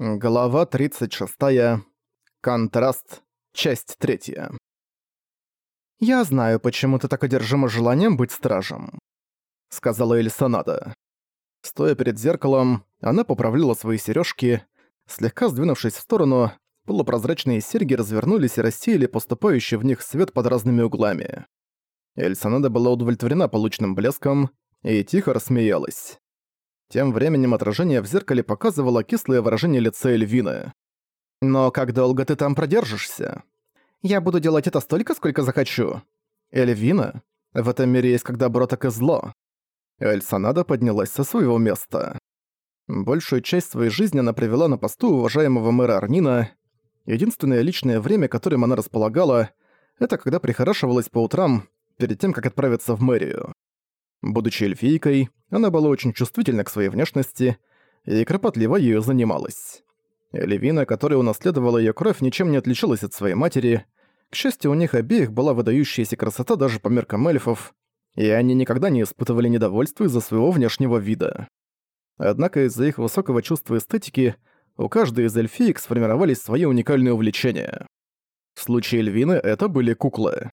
Глава 36. Контраст. Часть 3. «Я знаю, почему ты так одержима желанием быть стражем», — сказала Элисонада. Стоя перед зеркалом, она поправляла свои сережки. Слегка сдвинувшись в сторону, полупрозрачные серьги развернулись и рассеяли поступающий в них свет под разными углами. Эльсонада была удовлетворена полученным блеском и тихо рассмеялась. Тем временем отражение в зеркале показывало кислое выражение лица Эльвины. «Но как долго ты там продержишься?» «Я буду делать это столько, сколько захочу». «Эльвина? В этом мире есть как добро, так и зло». Эльсонада поднялась со своего места. Большую часть своей жизни она провела на посту уважаемого мэра Арнина. Единственное личное время, которым она располагала, это когда прихорашивалась по утрам, перед тем, как отправиться в мэрию. Будучи эльфийкой, она была очень чувствительна к своей внешности и кропотливо ею занималась. Левина, которая унаследовала ее кровь, ничем не отличалась от своей матери. К счастью, у них обеих была выдающаяся красота даже по меркам эльфов, и они никогда не испытывали недовольства из-за своего внешнего вида. Однако из-за их высокого чувства эстетики у каждой из эльфиек сформировались свои уникальные увлечения. В случае Эльвины это были куклы.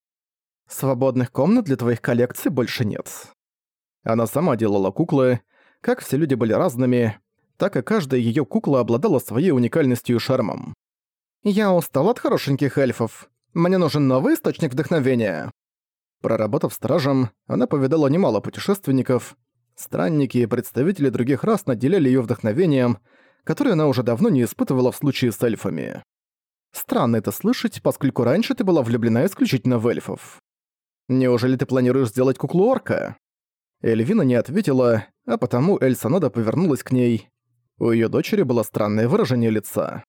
«Свободных комнат для твоих коллекций больше нет», она сама делала куклы. Как все люди были разными, так и каждая её кукла обладала своей уникальностью и шармом. «Я устал от хорошеньких эльфов. Мне нужен новый источник вдохновения». Проработав стражем, она повидала немало путешественников. Странники и представители других рас наделяли её вдохновением, которое она уже давно не испытывала в случае с эльфами. Странно это слышать, поскольку раньше ты была влюблена исключительно в эльфов. Неужели ты планируешь сделать куклу орка? Эльвина не ответила, а потому Эльсанода повернулась к ней. У её дочери было странное выражение лица.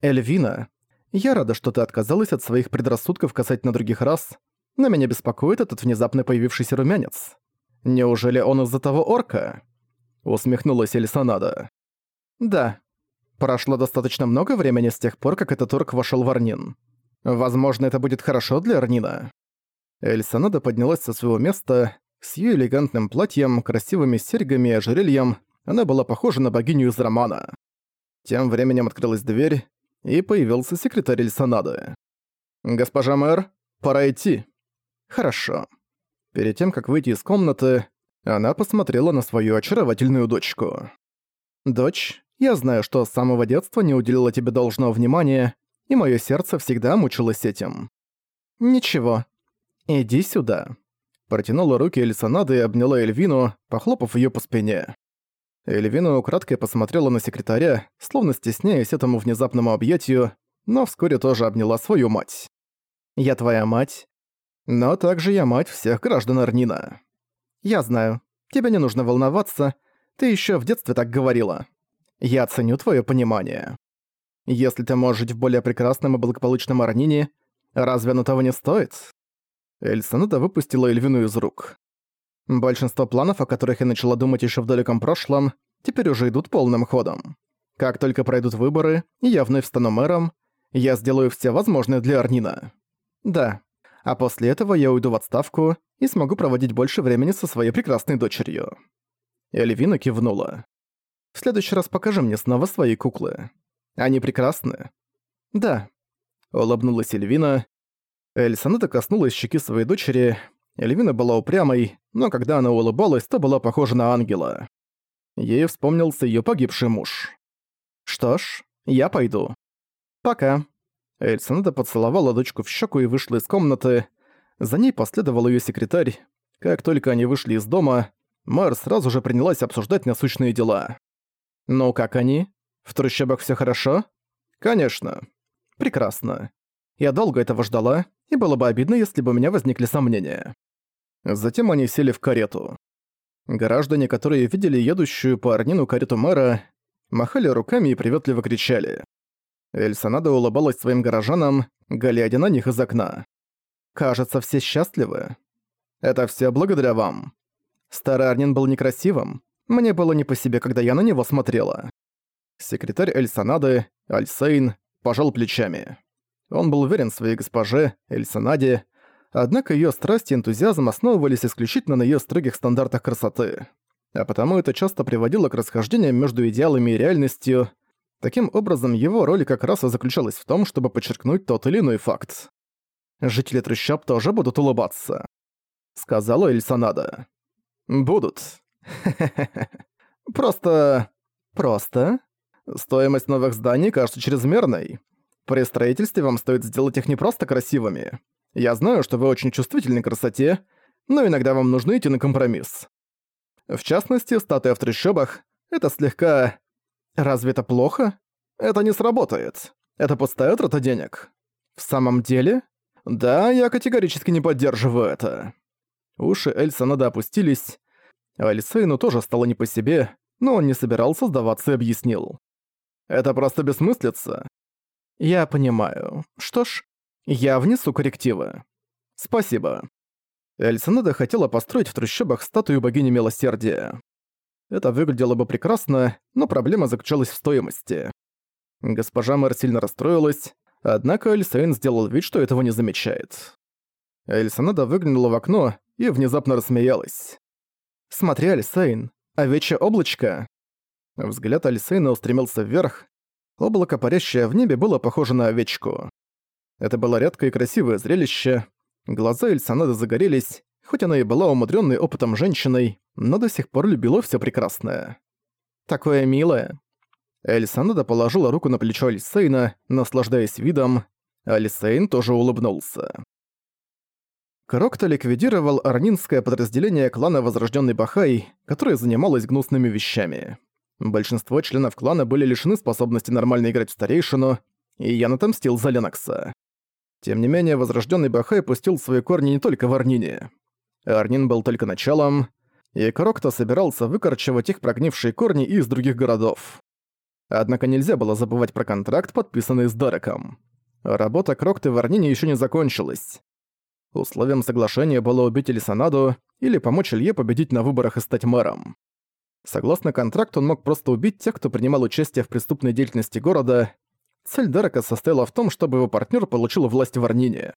«Эльвина, я рада, что ты отказалась от своих предрассудков касательно других рас, но меня беспокоит этот внезапно появившийся румянец. Неужели он из-за того орка?» Усмехнулась Эльсанада. «Да. Прошло достаточно много времени с тех пор, как этот орк вошёл в Арнин. Возможно, это будет хорошо для Арнина». Эльсанада поднялась со своего места, с её элегантным платьем, красивыми серьгами и ожерельем она была похожа на богиню из романа. Тем временем открылась дверь, и появился секретарь Эльсонады. «Госпожа мэр, пора идти». «Хорошо». Перед тем, как выйти из комнаты, она посмотрела на свою очаровательную дочку. «Дочь, я знаю, что с самого детства не уделила тебе должного внимания, и моё сердце всегда мучилось этим. Ничего, иди сюда». Протянула руки Эльсонады и обняла Эльвину, похлопав её по спине. Эльвина украдкой посмотрела на секретаря, словно стесняясь этому внезапному объятию, но вскоре тоже обняла свою мать. «Я твоя мать, но также я мать всех граждан Арнина. Я знаю, тебе не нужно волноваться, ты ещё в детстве так говорила. Я ценю твоё понимание. Если ты можешь жить в более прекрасном и благополучном Арнине, разве оно того не стоит?» Эльсонада выпустила Эльвину из рук. Большинство планов, о которых я начала думать еще в далеком прошлом, теперь уже идут полным ходом. Как только пройдут выборы, и я вновь стану мэром, я сделаю все возможное для Арнина. Да. А после этого я уйду в отставку и смогу проводить больше времени со своей прекрасной дочерью. Эльвина кивнула. В следующий раз покажи мне снова свои куклы. Они прекрасны. Да. Улыбнулась Эльвина, Эльсонета коснулась щеки своей дочери. Эльвина была упрямой, но когда она улыбалась, то была похожа на ангела. Ей вспомнился её погибший муж. «Что ж, я пойду. Пока». Эльсонета поцеловала дочку в щеку и вышла из комнаты. За ней последовал её секретарь. Как только они вышли из дома, мэр сразу же принялась обсуждать насущные дела. «Ну как они? В трущобах всё хорошо?» «Конечно. Прекрасно. Я долго этого ждала, и было бы обидно, если бы у меня возникли сомнения. Затем они сели в карету. Граждане, которые видели едущую по Арнину карету мэра, махали руками и приветливо кричали. Эльсонада улыбалась своим горожанам, глядя на них из окна. «Кажется, все счастливы. Это все благодаря вам. Старый Арнин был некрасивым. Мне было не по себе, когда я на него смотрела». Секретарь Эльсонады, Альсейн, пожал плечами. Он был уверен в своей госпоже, Эльсонаде, однако её страсть и энтузиазм основывались исключительно на её строгих стандартах красоты. А потому это часто приводило к расхождениям между идеалами и реальностью. Таким образом, его роль как раз и заключалась в том, чтобы подчеркнуть тот или иной факт. «Жители трущоб тоже будут улыбаться», — сказала Эльсонада. «Будут. Просто... просто... Стоимость новых зданий кажется чрезмерной. При строительстве вам стоит сделать их не просто красивыми. Я знаю, что вы очень чувствительны к красоте, но иногда вам нужно идти на компромисс. В частности, статуя в трещобах — это слегка... Разве это плохо? Это не сработает. Это пустая трата денег. В самом деле? Да, я категорически не поддерживаю это. Уши Эльсонада опустились. Альсейну тоже стало не по себе, но он не собирался сдаваться и объяснил. Это просто бессмыслица. Я понимаю. Что ж, я внесу коррективы. Спасибо. Эльсонада хотела построить в трущобах статую богини милосердия. Это выглядело бы прекрасно, но проблема заключалась в стоимости. Госпожа мэр сильно расстроилась, однако Эльсейн сделал вид, что этого не замечает. Эльсонада выглянула в окно и внезапно рассмеялась. «Смотри, Эльсейн, овечье облачко!» Взгляд Альсейна устремился вверх. Облако, парящее в небе, было похоже на овечку. Это было редкое и красивое зрелище. Глаза Эльсонады загорелись, хоть она и была умудренной опытом женщиной, но до сих пор любила все прекрасное. «Такое милое». Эльсонада положила руку на плечо Альсейна, наслаждаясь видом. Альсейн тоже улыбнулся. Крокто ликвидировал арнинское подразделение клана Возрожденный Бахай, которое занималось гнусными вещами. Большинство членов клана были лишены способности нормально играть в старейшину, и я отомстил за Ленокса. Тем не менее, возрожденный Бахай пустил свои корни не только в Арнине. Арнин был только началом, и Крокто собирался выкорчевать их прогнившие корни из других городов. Однако нельзя было забывать про контракт, подписанный с Дореком. Работа Крокты в Арнине еще не закончилась. Условием соглашения было убить Элисанаду или помочь Илье победить на выборах и стать мэром. Согласно контракту, он мог просто убить тех, кто принимал участие в преступной деятельности города. Цель Дерека состояла в том, чтобы его партнер получил власть в Арнине.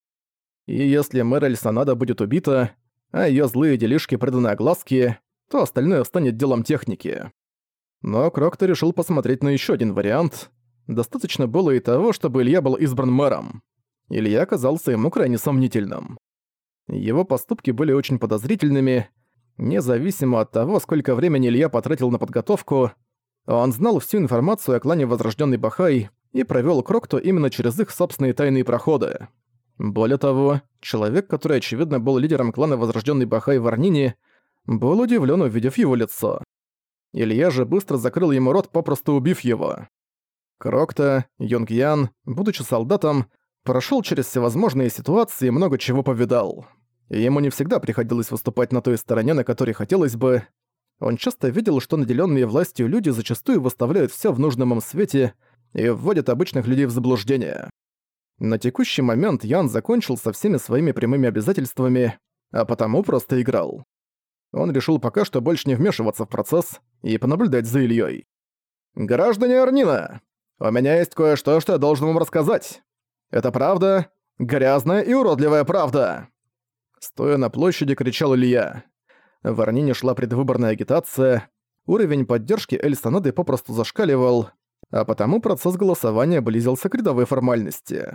И если мэр Эльсонада будет убита, а ее злые делишки преданы огласке, то остальное станет делом техники. Но Крокто решил посмотреть на еще один вариант. Достаточно было и того, чтобы Илья был избран мэром. Илья оказался ему крайне сомнительным. Его поступки были очень подозрительными, Независимо от того, сколько времени Илья потратил на подготовку, он знал всю информацию о клане Возрожденный Бахай и провёл Крокто именно через их собственные тайные проходы. Более того, человек, который очевидно был лидером клана Возрожденный Бахай в Арнине, был удивлен, увидев его лицо. Илья же быстро закрыл ему рот, попросту убив его. Крокто, Юнгьян, будучи солдатом, прошел через всевозможные ситуации и много чего повидал и ему не всегда приходилось выступать на той стороне, на которой хотелось бы. Он часто видел, что наделенные властью люди зачастую выставляют все в нужном им свете и вводят обычных людей в заблуждение. На текущий момент Ян закончил со всеми своими прямыми обязательствами, а потому просто играл. Он решил пока что больше не вмешиваться в процесс и понаблюдать за Ильей. «Граждане Арнина, у меня есть кое-что, что я должен вам рассказать. Это правда, грязная и уродливая правда!» Стоя на площади, кричал Илья. В Арнине шла предвыборная агитация, уровень поддержки Эльсонады попросту зашкаливал, а потому процесс голосования близился к рядовой формальности.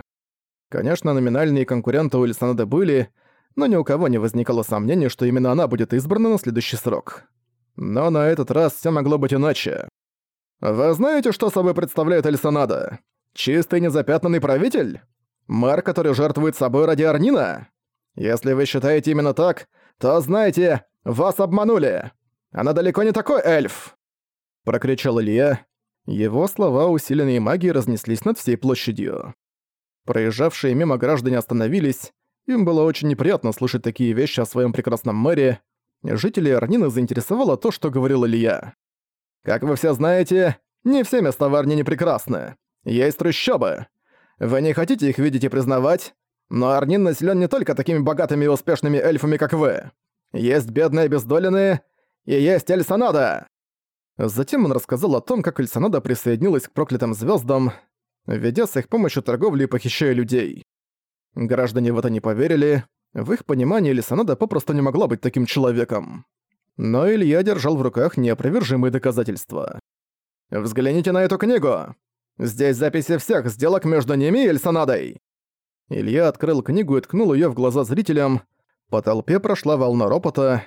Конечно, номинальные конкуренты у Эльсонады были, но ни у кого не возникало сомнений, что именно она будет избрана на следующий срок. Но на этот раз все могло быть иначе. Вы знаете, что собой представляет Эльсонада? Чистый незапятнанный правитель? Мэр, который жертвует собой ради Арнина? Если вы считаете именно так, то знайте, вас обманули. Она далеко не такой эльф!» Прокричал Илья. Его слова, усиленные магией, разнеслись над всей площадью. Проезжавшие мимо граждане остановились. Им было очень неприятно слышать такие вещи о своем прекрасном мэре. Жителей Арнины заинтересовало то, что говорил Илья. «Как вы все знаете, не все места в Арнине прекрасны. Есть трущобы. Вы не хотите их видеть и признавать, но Арнин населен не только такими богатыми и успешными эльфами, как вы. Есть бедные обездоленные, и есть Эльсонада!» Затем он рассказал о том, как Эльсонада присоединилась к проклятым звездам, ведя с их помощью торговли и похищая людей. Граждане в это не поверили, в их понимании Эльсонада попросту не могла быть таким человеком. Но Илья держал в руках неопровержимые доказательства. «Взгляните на эту книгу! Здесь записи всех сделок между ними и Эльсонадой!» Илья открыл книгу и ткнул её в глаза зрителям. По толпе прошла волна ропота,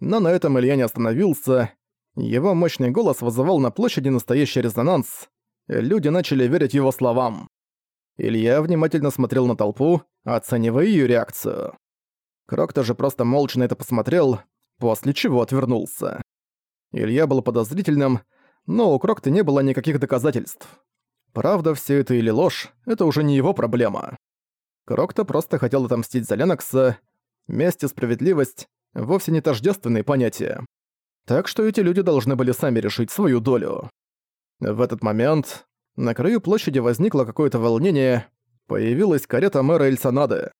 но на этом Илья не остановился. Его мощный голос вызывал на площади настоящий резонанс. Люди начали верить его словам. Илья внимательно смотрел на толпу, оценивая её реакцию. Крок тоже просто молча на это посмотрел, после чего отвернулся. Илья был подозрительным, но у Крокта не было никаких доказательств. Правда все это или ложь, это уже не его проблема. Крокта просто хотел отомстить за Ленокса. Месть и справедливость — вовсе не тождественные понятия. Так что эти люди должны были сами решить свою долю. В этот момент на краю площади возникло какое-то волнение, появилась карета мэра Эльсонады.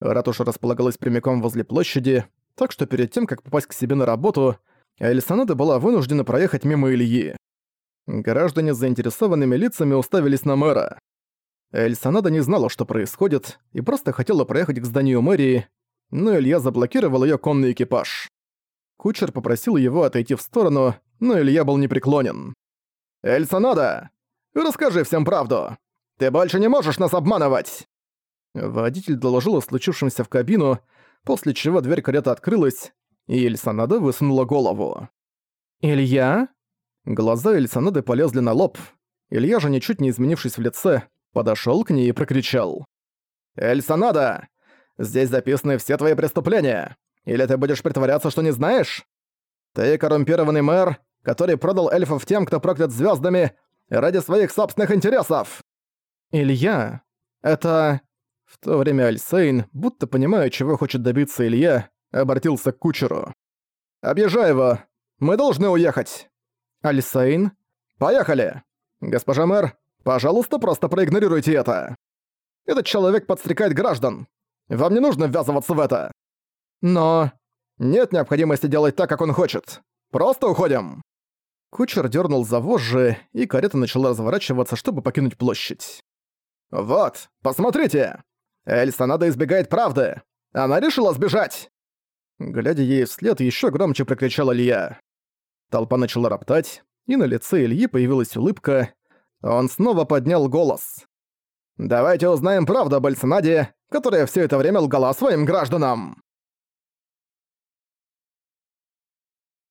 Ратуша располагалась прямиком возле площади, так что перед тем, как попасть к себе на работу, Эльсонада была вынуждена проехать мимо Ильи. Граждане с заинтересованными лицами уставились на мэра. Эльсонада не знала, что происходит, и просто хотела проехать к зданию мэрии, но Илья заблокировал её конный экипаж. Кучер попросил его отойти в сторону, но Илья был непреклонен. «Эльсонада, расскажи всем правду! Ты больше не можешь нас обманывать!» Водитель доложил о случившемся в кабину, после чего дверь кареты открылась, и Эльсонада высунула голову. «Илья?» Глаза Эльсонады полезли на лоб. Илья же, ничуть не изменившись в лице, подошёл к ней и прокричал. «Эльсонада! Здесь записаны все твои преступления! Или ты будешь притворяться, что не знаешь? Ты коррумпированный мэр, который продал эльфов тем, кто проклят звёздами, ради своих собственных интересов!» «Илья, это...» В то время Альсейн, будто понимая, чего хочет добиться Илья, обратился к кучеру. «Объезжай его! Мы должны уехать!» «Альсейн?» «Поехали! Госпожа мэр, пожалуйста, просто проигнорируйте это! Этот человек подстрекает граждан! Вам не нужно ввязываться в это!» «Но...» «Нет необходимости делать так, как он хочет! Просто уходим!» Кучер дернул за вожжи, и карета начала разворачиваться, чтобы покинуть площадь. «Вот, посмотрите! Эльсонада избегает правды! Она решила сбежать!» Глядя ей вслед, еще громче прокричал Илья. Толпа начала роптать, и на лице Ильи появилась улыбка. Он снова поднял голос. «Давайте узнаем правду об Эльсонаде, которая все это время лгала своим гражданам!»